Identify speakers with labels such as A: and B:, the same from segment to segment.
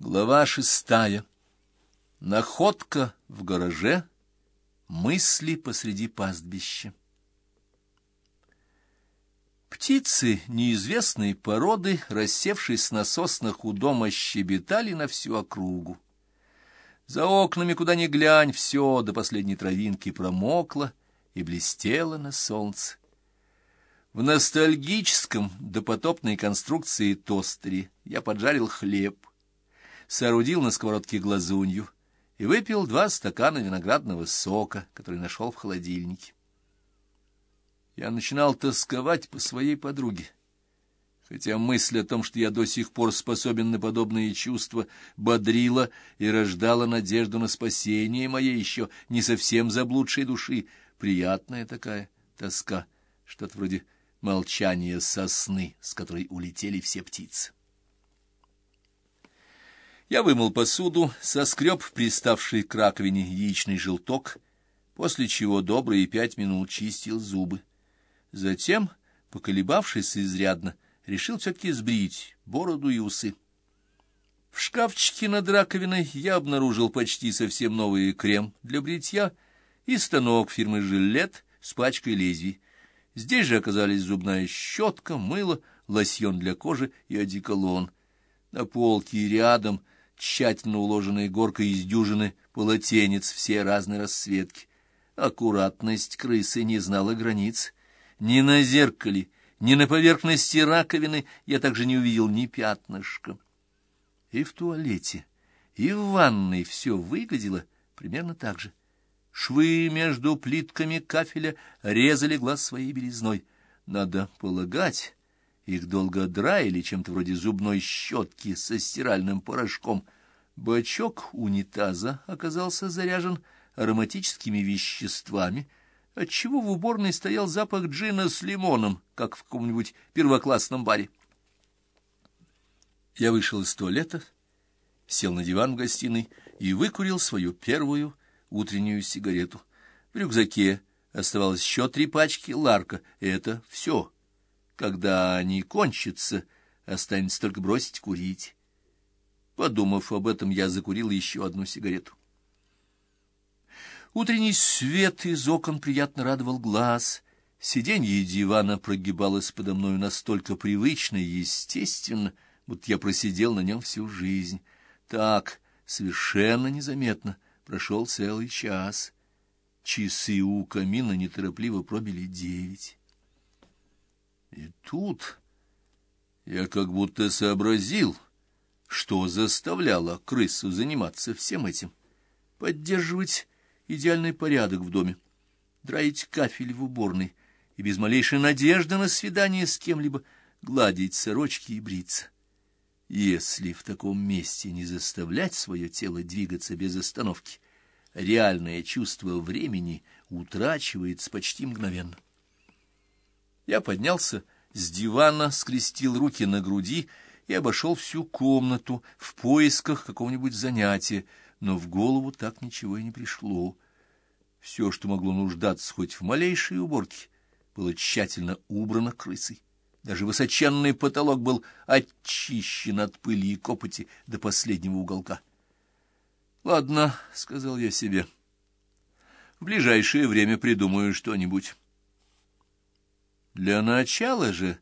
A: Глава шестая. Находка в гараже. Мысли посреди пастбища. Птицы неизвестной породы, рассевшись на соснах у дома, щебетали на всю округу. За окнами, куда ни глянь, все до последней травинки промокло и блестело на солнце. В ностальгическом допотопной конструкции тостере я поджарил хлеб, соорудил на сковородке глазунью и выпил два стакана виноградного сока, который нашел в холодильнике. Я начинал тосковать по своей подруге, хотя мысль о том, что я до сих пор способен на подобные чувства, бодрила и рождала надежду на спасение моей еще не совсем заблудшей души, приятная такая тоска, что-то вроде молчания сосны, с которой улетели все птицы. Я вымыл посуду, соскреб приставший к раковине яичный желток, после чего добрые пять минут чистил зубы. Затем, поколебавшись изрядно, решил все-таки сбрить бороду и усы. В шкафчике над раковиной я обнаружил почти совсем новый крем для бритья и станок фирмы «Жилет» с пачкой лезвий. Здесь же оказались зубная щетка, мыло, лосьон для кожи и одеколон. На полке рядом — тщательно уложенной горкой из дюжины полотенец, все разной расцветки. Аккуратность крысы не знала границ. Ни на зеркале, ни на поверхности раковины я также не увидел ни пятнышка. И в туалете, и в ванной все выглядело примерно так же. Швы между плитками кафеля резали глаз своей белизной. Надо полагать, их долго драили чем-то вроде зубной щетки со стиральным порошком. Бачок унитаза оказался заряжен ароматическими веществами, отчего в уборной стоял запах джина с лимоном, как в каком-нибудь первоклассном баре. Я вышел из туалета, сел на диван в гостиной и выкурил свою первую утреннюю сигарету. В рюкзаке оставалось еще три пачки ларка. Это все. Когда они кончатся, останется только бросить курить. Подумав об этом, я закурил еще одну сигарету. Утренний свет из окон приятно радовал глаз. Сиденье дивана прогибалось подо мною настолько привычно и естественно, будто я просидел на нем всю жизнь. Так, совершенно незаметно, прошел целый час. Часы у камина неторопливо пробили девять. И тут я как будто сообразил, что заставляло крысу заниматься всем этим. Поддерживать идеальный порядок в доме, драить кафель в уборной и без малейшей надежды на свидание с кем-либо гладить сорочки и бриться. Если в таком месте не заставлять свое тело двигаться без остановки, реальное чувство времени утрачивается почти мгновенно. Я поднялся с дивана, скрестил руки на груди и обошел всю комнату в поисках какого-нибудь занятия, но в голову так ничего и не пришло. Все, что могло нуждаться хоть в малейшей уборке, было тщательно убрано крысой. Даже высоченный потолок был очищен от пыли и копоти до последнего уголка. «Ладно», — сказал я себе, — «в ближайшее время придумаю что-нибудь». Для начала же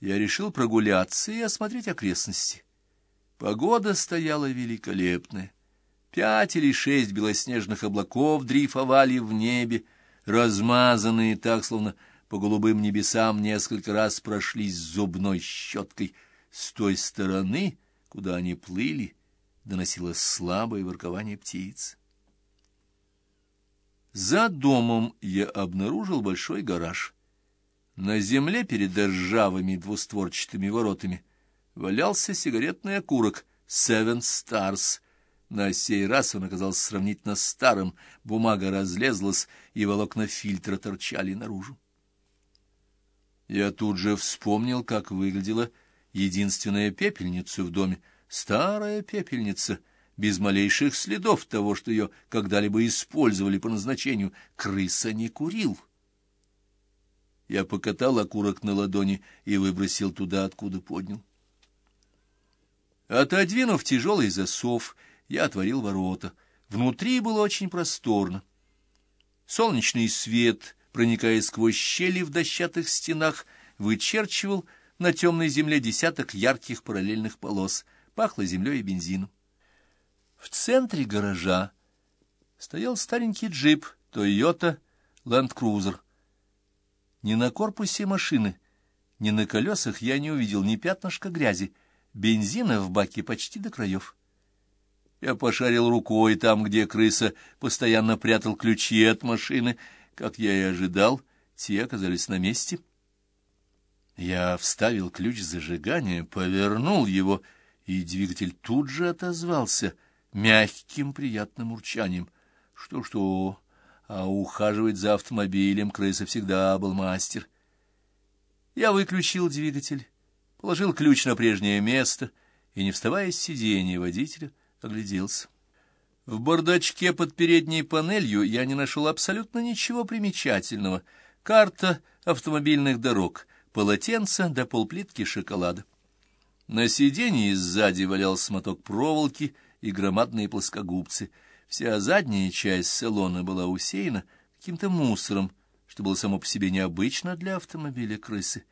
A: я решил прогуляться и осмотреть окрестности. Погода стояла великолепная. Пять или шесть белоснежных облаков дрейфовали в небе, размазанные так, словно по голубым небесам несколько раз прошлись зубной щеткой. С той стороны, куда они плыли, доносилось слабое воркование птиц. За домом я обнаружил большой гараж — на земле перед ржавыми двустворчатыми воротами валялся сигаретный окурок «Seven Stars». На сей раз он оказался сравнительно старым, бумага разлезлась, и волокна фильтра торчали наружу. Я тут же вспомнил, как выглядела единственная пепельница в доме. Старая пепельница, без малейших следов того, что ее когда-либо использовали по назначению. Крыса не курил. Я покатал окурок на ладони и выбросил туда, откуда поднял. Отодвинув тяжелый засов, я отворил ворота. Внутри было очень просторно. Солнечный свет, проникая сквозь щели в дощатых стенах, вычерчивал на темной земле десяток ярких параллельных полос. Пахло землей и бензином. В центре гаража стоял старенький джип Toyota Land Cruiser. Ни на корпусе машины, ни на колесах я не увидел ни пятнышка грязи, бензина в баке почти до краев. Я пошарил рукой там, где крыса постоянно прятал ключи от машины. Как я и ожидал, те оказались на месте. Я вставил ключ зажигания, повернул его, и двигатель тут же отозвался мягким приятным урчанием. Что-что, а ухаживать за автомобилем крыса всегда был мастер. Я выключил двигатель, положил ключ на прежнее место и, не вставая с сиденья водителя, огляделся. В бардачке под передней панелью я не нашел абсолютно ничего примечательного. Карта автомобильных дорог, полотенце да полплитки шоколада. На сиденье сзади валялся моток проволоки и громадные плоскогубцы. Вся задняя часть салона была усеяна каким-то мусором, что было само по себе необычно для автомобиля крысы.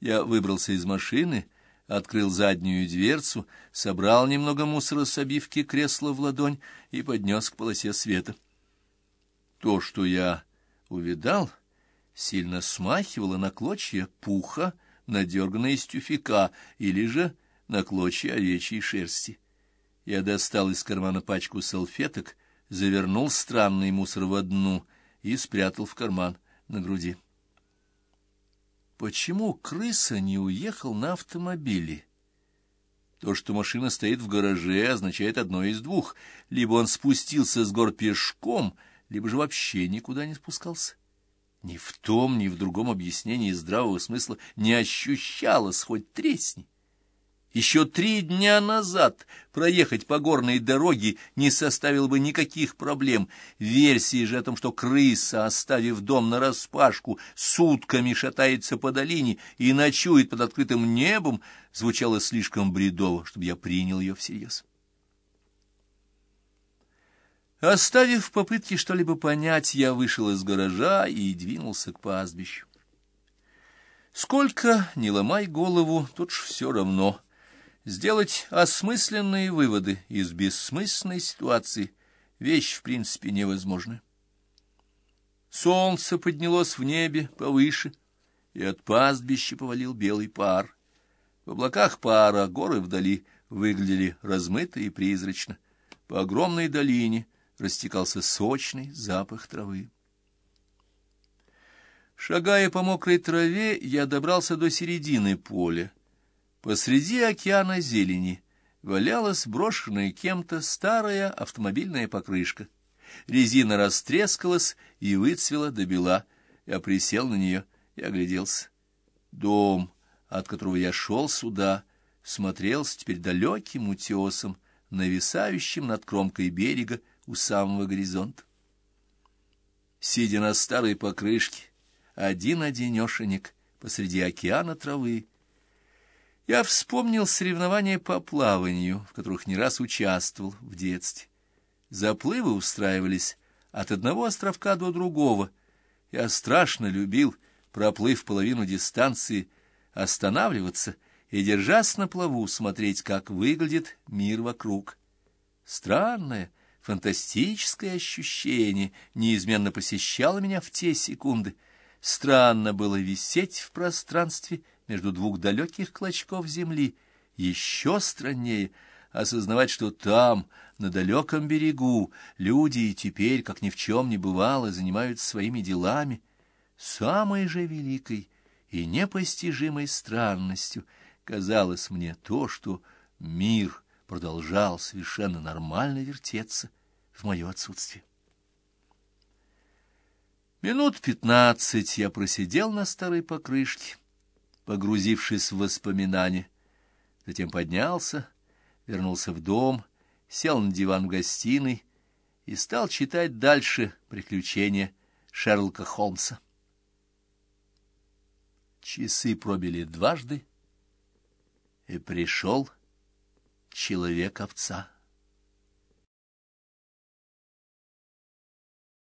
A: Я выбрался из машины открыл заднюю дверцу, собрал немного мусора с обивки кресла в ладонь и поднес к полосе света. То, что я увидал, сильно смахивало на клочья пуха, надерганные из тюфяка, или же на клочья овечьей шерсти. Я достал из кармана пачку салфеток, завернул странный мусор в одну и спрятал в карман на груди. Почему крыса не уехал на автомобиле? То, что машина стоит в гараже, означает одно из двух. Либо он спустился с гор пешком, либо же вообще никуда не спускался. Ни в том, ни в другом объяснении здравого смысла не ощущалось хоть тресни. Еще три дня назад проехать по горной дороге не составило бы никаких проблем. Версии же о том, что крыса, оставив дом нараспашку, сутками шатается по долине и ночует под открытым небом, звучало слишком бредово, чтобы я принял ее всерьез. Оставив попытки что-либо понять, я вышел из гаража и двинулся к пастбищу. Сколько, не ломай голову, тут ж все равно — Сделать осмысленные выводы из бессмысленной ситуации — вещь, в принципе, невозможная. Солнце поднялось в небе повыше, и от пастбища повалил белый пар. В облаках пара горы вдали выглядели размыто и призрачно. По огромной долине растекался сочный запах травы. Шагая по мокрой траве, я добрался до середины поля. Посреди океана зелени валялась брошенная кем-то старая автомобильная покрышка. Резина растрескалась и выцвела до бела. Я присел на нее и огляделся. Дом, от которого я шел сюда, смотрелся теперь далеким утесом, нависающим над кромкой берега у самого горизонта. Сидя на старой покрышке, один-одинешенек посреди океана травы, я вспомнил соревнования по плаванию, в которых не раз участвовал в детстве. Заплывы устраивались от одного островка до другого. Я страшно любил, проплыв половину дистанции, останавливаться и, держась на плаву, смотреть, как выглядит мир вокруг. Странное, фантастическое ощущение неизменно посещало меня в те секунды. Странно было висеть в пространстве, между двух далеких клочков земли, еще страннее осознавать, что там, на далеком берегу, люди и теперь, как ни в чем не бывало, занимаются своими делами. Самой же великой и непостижимой странностью казалось мне то, что мир продолжал совершенно нормально вертеться в мое отсутствие. Минут пятнадцать я просидел на старой покрышке, погрузившись в воспоминания. Затем поднялся, вернулся в дом, сел на диван в гостиной и стал читать дальше приключения Шерлока Холмса. Часы пробили дважды, и пришел человек-овца.